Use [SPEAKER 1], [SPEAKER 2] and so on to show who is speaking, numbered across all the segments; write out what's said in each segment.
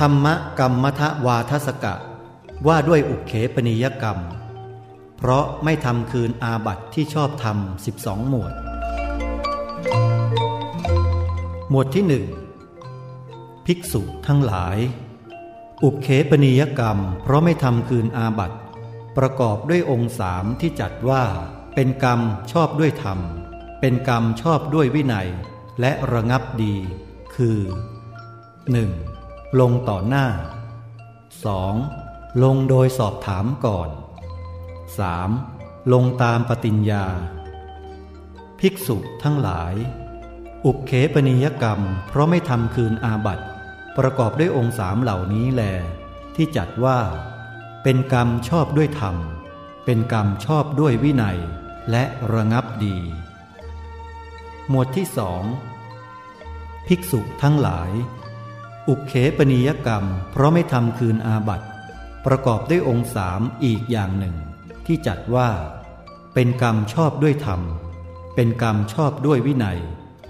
[SPEAKER 1] ธรรมกรรมทวาทสกะ ว่าด้วยอุเขปนิยกรรม เพราะไม่ทำคืนอาบัติที่ชอบทำสิบสองหมวด หมวดที่หนึ่งภิกษุทั้งหลาย อุเขปนิยกรรม เพราะไม่ทำคืนอาบัติประกอบด้วยองค์สามที่จัดว่า เป็นกรรมชอบด้วยธรรม เป็นกรรมชอบด้วยวินัย และระงับดี คือ 1. ลงต่อหน้า 2. ลงโดยสอบถามก่อน 3. ลงตามปฏิญญา ภิกษุทั้งหลาย อุเขปนิยกรรม เพราะไม่ทำคืนอาบัติประกอบด้วยองค์สามเหล่านี้แล ที่จัดว่า เป็นกรรมชอบด้วยธรรม เป็นกรรมชอบด้วยวินัย และระงับดี หมวดที่สองภิกษุทั้งหลาย อุเขปนิยกรรม เพราะไม่ทำคืนอาบัติประกอบด้วยองค์สามอีกอย่างหนึ่ง ที่จัดว่า เป็นกรรมชอบด้วยธรรม เป็นกรรมชอบด้วยวินัย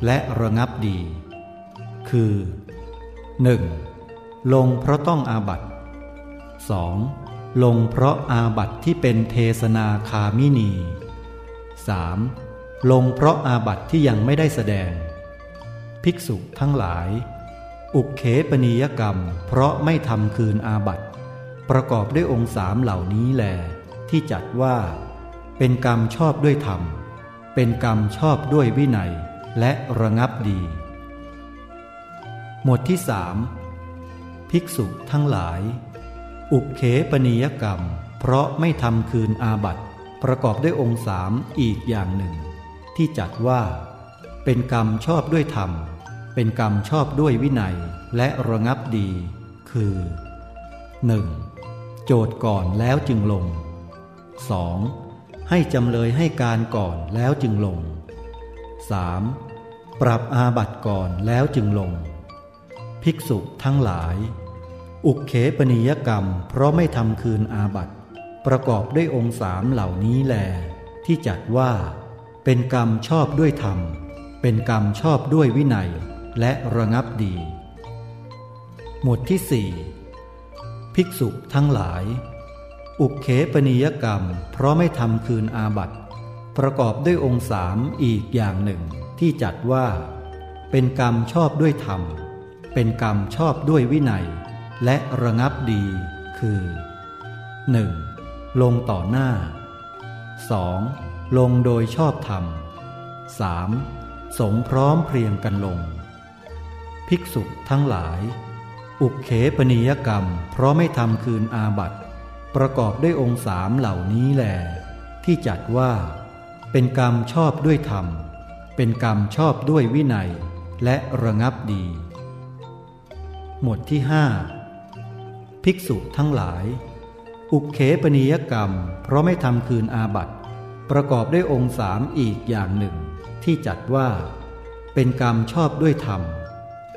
[SPEAKER 1] และระงับดี คือ 1. ลงเพราะต้องอาบัติ 2. ลงเพราะอาบัติที่เป็นเทศนาคามินี 3. ลงเพราะอาบัติที่ยังไม่ได้แสดง ภิกษุทั้งหลาย อุเขปนิยกรรม เพราะไม่ทำคืนอาบัติประกอบด้วยองค์สามเหล่านี้แลที่จัดว่า เป็นกรรมชอบด้วยธรรม เป็นกรรมชอบด้วยวินัย และระงับดี หมวดที่สามภิกษุทั้งหลาย อุเขปนิยกรรม เพราะไม่ทำคืนอาบัติประกอบด้วยองค์สามอีกอย่างหนึ่ง ที่จัดว่า เป็นกรรมชอบด้วยธรรม เป็นกรรมชอบด้วยวินัยและระงับดี คือ 1. โจทย์ก่อนแล้วจึงลง 2. ให้จำเลยให้การก่อนแล้วจึงลง 3. ปรับอาบัติก่อนแล้วจึงลง ภิกษุทั้งหลาย อุกเขปนิยกรรม เพราะไม่ทำคืนอาบัติ ประกอบด้วยองค์สามเหล่านี้แล ที่จัดว่า เป็นกรรมชอบด้วยธรรม เป็นกรรมชอบด้วยวินัย และระงับดี หมวดที่สี่ภิกษุทั้งหลาย อุเขปนิยกรรม เพราะไม่ทำคืนอาบัตประกอบด้วยองค์สามอีกอย่างหนึ่ง ที่จัดว่า เป็นกรรมชอบด้วยธรรม เป็นกรรมชอบด้วยวินัย และระงับดีคือ 1. ลงต่อหน้า 2. ลงโดยชอบธรรม 3. สงพร้อมเพรียงกันลง ภิกษุทั้งหลาย อุเขปนิยกรรม เพราะไม่ทำคืนอาบัติประกอบด้วยองค์สามเหล่านี้แลที่จัดว่า เป็นกรรมชอบด้วยธรรม เป็นกรรมชอบด้วยวินัย และระงับดี หมวดที่ห้าภิกษุทั้งหลาย อุเขปนิยกรรม เพราะไม่ทำคืนอาบัติประกอบด้วยองค์สามอีกอย่างหนึ่ง ที่จัดว่า เป็นกรรมชอบด้วยธรรม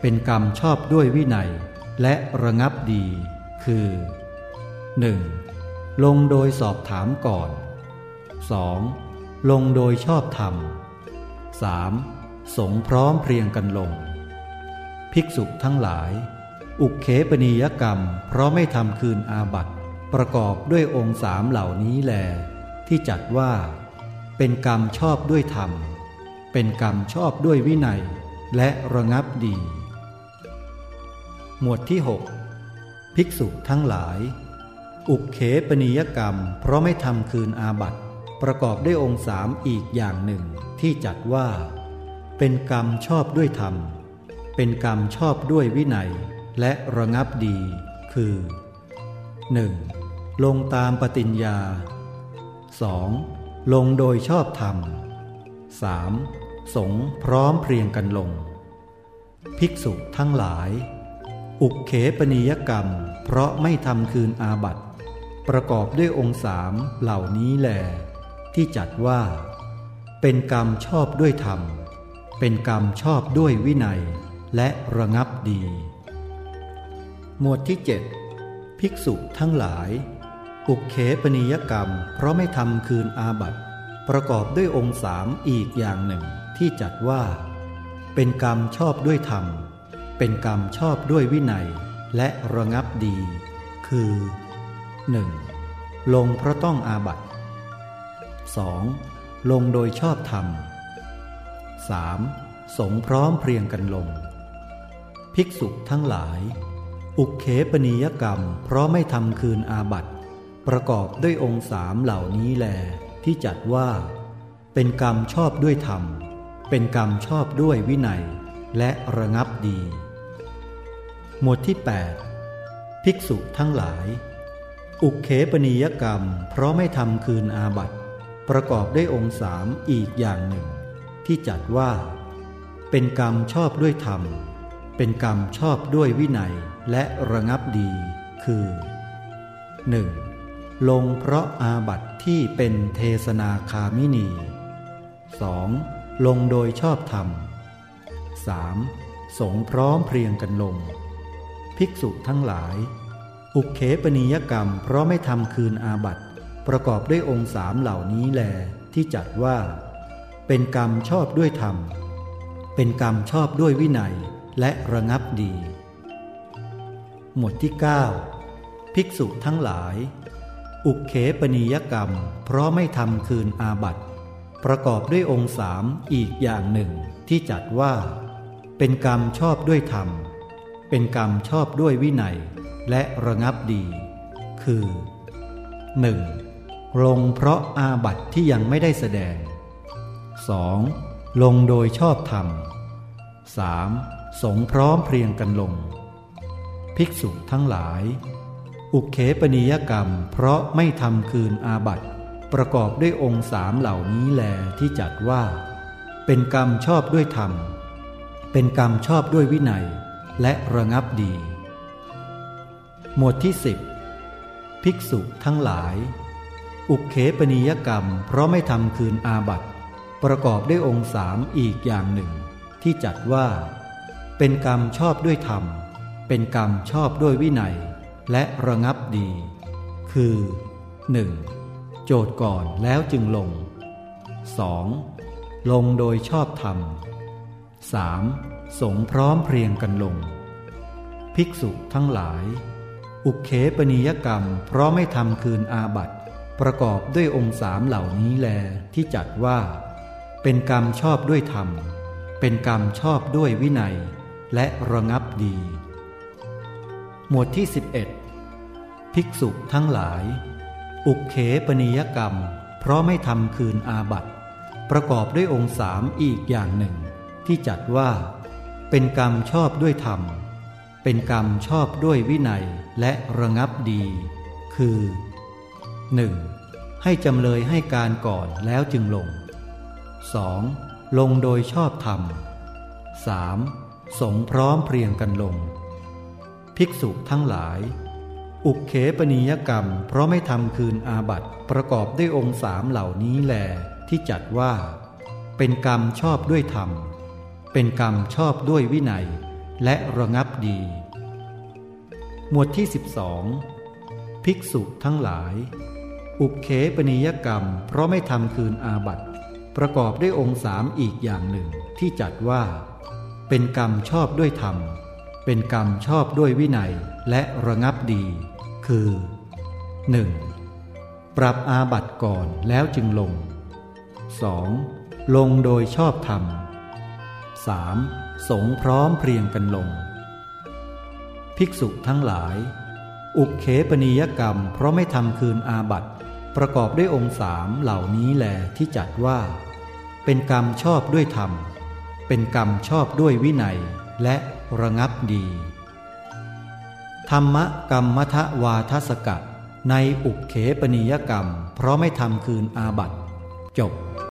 [SPEAKER 1] เป็นกรรมชอบด้วยวินัย และระงับดี คือ 1. ลงโดยสอบถามก่อน 2. ลงโดยชอบธรรม 3. สงพร้อมเพรียงกันลง ภิกษุทั้งหลาย อุเขปนิยกรรม เพราะไม่ทำคืนอาบัติ ประกอบด้วยองค์สามเหล่านี้แล ที่จัดว่า เป็นกรรมชอบด้วยธรรม เป็นกรรมชอบด้วยวินัย และระงับดี หมวดที่ 6 ภิกษุทั้งหลาย อุกเขปนิยกรรม เพราะไม่ทำคืนอาบัติประกอบด้วยองค์สามอีกอย่างหนึ่ง ที่จัดว่า เป็นกรรมชอบด้วยธรรม เป็นกรรมชอบด้วยวินัย และระงับดี คือ 1. ลงตามปฏิญญา 2. ลงโดยชอบธรรม 3. สงพร้อมเพรียงกันลง ภิกษุทั้งหลาย อุกเขปนิยกรรม เพราะไม่ทำคืนอาบัติประกอบด้วยองค์สามเหล่านี้แหลที่จัดว่า เป็นกรรมชอบด้วยธรรม เป็นกรรมชอบด้วยวินัย และระงับดี หมวดที่ 7 ภิกษุทั้งหลาย อุกเขปนิยกรรม เพราะไม่ทำคืนอาบัติประกอบด้วยองค์สามอีกอย่างหนึ่งที่จัดว่า เป็นกรรมชอบด้วยธรรม เป็นกรรมชอบด้วยวินัยและระงับดี คือ 1. ลงเพราะต้องอาบัต 2. ลงโดยชอบธรรม 3. สงพร้อมเพรียงกันลง ภิกษุทั้งหลาย อุเคปนิยกรรมเพราะไม่ทำคืนอาบัตประกอบด้วยองค์สามเหล่านี้แล ที่จัดว่า เป็นกรรมชอบด้วยธรรม เป็นกรรมชอบด้วยวินัย และระงับดี หมวดที่ 8 ภิกษุทั้งหลาย อุเคปนิยกรรม เพราะไม่ทำคืนอาบัตประกอบด้วยองค์สามอีกอย่างหนึ่ง ที่จัดว่า เป็นกรรมชอบด้วยธรรม เป็นกรรมชอบด้วยวินัยและระงับดี คือ 1. ลงเพราะอาบัตที่เป็นเทศนาคามินี 2. ลงโดยชอบธรรม 3. สงพร้อมเพรียงกันลง ภิกษุทั้งหลาย อุเคปนิยกรรม เพราะไม่ทำคืนอาบัตประกอบด้วยองค์สามเหล่านี้แล ที่จัดว่า เป็นกรรมชอบด้วยธรรม เป็นกรรมชอบด้วยวินัยและระงับดี หมวดที่ 9 ภิกษุทั้งหลาย อุเคปนิยกรรม เพราะไม่ทำคืนอาบัตประกอบด้วยองค์สามอีกอย่างหนึ่ง ที่จัดว่า เป็นกรรมชอบด้วยธรรม เป็นกรรมชอบด้วยวินัยและระงับดี คือ 1. ลงเพราะอาบัตที่ยังไม่ได้แสดง 2. ลงโดยชอบธรรม 3. สงพร้อมเพรียงกันลง ภิกษุทั้งหลาย อุเคปนิยกรรมเพราะไม่ทำคืนอาบัตประกอบด้วยองค์สามเหล่านี้แลที่จัดว่า เป็นกรรมชอบด้วยธรรม เป็นกรรมชอบด้วยวินัย และระงับดี หมวดที่สิบภิกษุทั้งหลาย อุเคปนิยกรรม เพราะไม่ทำคืนอาบัตประกอบด้วยองค์สามอีกอย่างหนึ่ง ที่จัดว่า เป็นกรรมชอบด้วยธรรม เป็นกรรมชอบด้วยวินัย และระงับดี คือ 1. โจทย์ก่อนแล้วจึงลง 2. ลงโดยชอบธรรม 3. สงพร้อมเพรียงกันลง ภิกษุทั้งหลาย อุเคปนิยกรรมเพราะไม่ทำคืนอาบัตประกอบด้วยองค์สามเหล่านี้แลที่จัดว่า เป็นกรรมชอบด้วยธรรม เป็นกรรมชอบด้วยวินัย และระงับดี หมวดที่ 11 ภิกษุทั้งหลาย อุเคปนิยกรรม เพราะไม่ทำคืนอาบัตประกอบด้วยองค์สามอีกอย่างหนึ่ง ที่จัดว่า เป็นกรรมชอบด้วยธรรม เป็นกรรมชอบด้วยวินัยและระงับดี คือ 1. ให้จำเลยให้การก่อนแล้วจึงลง 2. ลงโดยชอบธรรม 3. สงพร้อมเพรียงกันลง ภิกษุทั้งหลาย อุเคปนิยกรรม เพราะไม่ทำคืนอาบัติประกอบด้วยองค์สามเหล่านี้แลที่จัดว่า เป็นกรรมชอบด้วยธรรม เป็นกรรมชอบด้วยวินัย และระงับดี หมวดที่ 12 ภิกษุทั้งหลาย อุเคปนิยกรรม เพราะไม่ทำคืนอาบัติ ประกอบด้วยองค์สามอีกอย่างหนึ่งที่จัดว่า เป็นกรรมชอบด้วยธรรม เป็นกรรมชอบด้วยวินัยและระงับดี คือ 1. ปรับอาบัติก่อนแล้วจึงลง 2. ลงโดยชอบธรรม 3. สงพร้อมเพรียงกันลง ภิกษุทั้งหลาย อุเคปนิยกรรม เพราะไม่ทำคืนอาบัตประกอบด้วยองค์สามเหล่านี้แลที่จัดว่า เป็นกรรมชอบด้วยธรรม เป็นกรรมชอบด้วยวินัยและระงับดี ธรรมกรรมมทวาทสกะในอุเคปนิยกรรม เพราะไม่ทำคืนอาบัตจบ